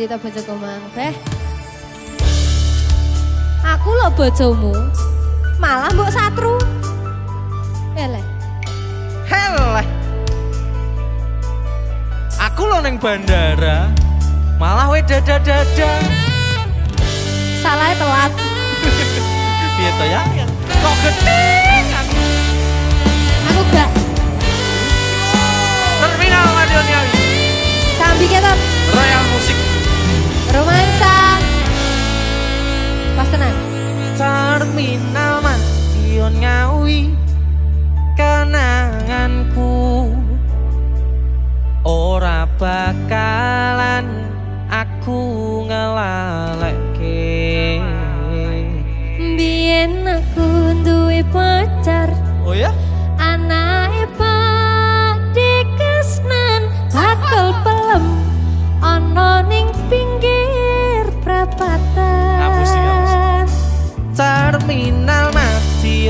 Nanti tak bojoku mang, Beh. Aku lo bojomu. Malah mbok satru. Eleh. Heleh. Aku lo neng bandara, malah we dada dada. Salahnya telat. Piye to ya? Kok geting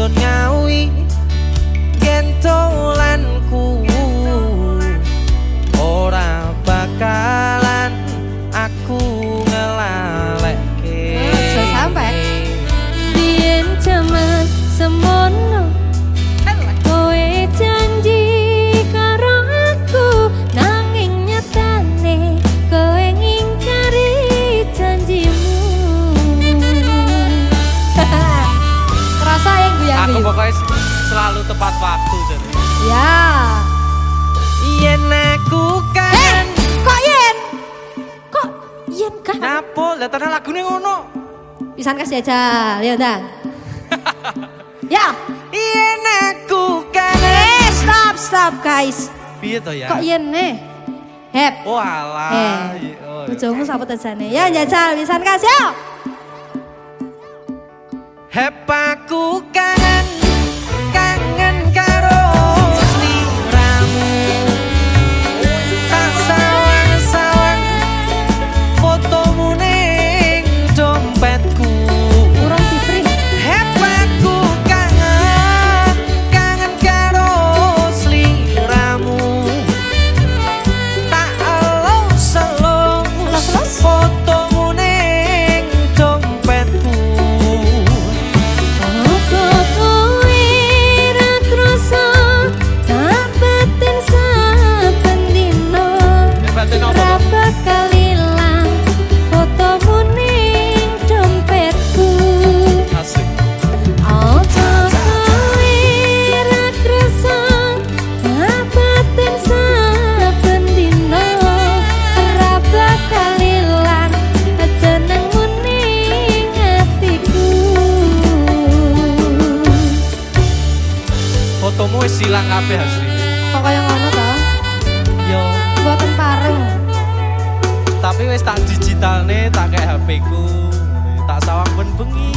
ngọt ngào pokoknya selalu tepat waktu jadi. Ya. Yen aku Eh, kangen kok yen? Kok yen kan? Napa? Lah tenan lagune ngono. Pisan kasih aja, ya udah. ya. Yen aku kangen. Eh, stop, stop guys. Piye to ya? Kok yen nih? Hep. Oh alah. Eh, Oh, bojomu sapa tejane? Ya jajal pisan kasih. Yo. Hep aku kangen Silang kabeh asli. Kok kaya ngono to? Yo, Mboten pareng. tapi wis tak digitalne tak kayak HP ku. Tak sawang ben bengi.